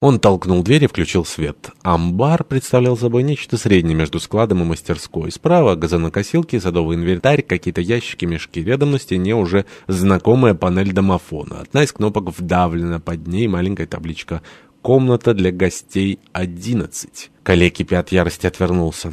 Он толкнул дверь и включил свет. Амбар представлял собой нечто среднее между складом и мастерской. Справа газонокосилки, садовый инвентарь, какие-то ящики, мешки. Рядом на стене уже знакомая панель домофона. Одна из кнопок вдавлена, под ней маленькая табличка «Комната для гостей 11». Коллег кипя от ярости отвернулся.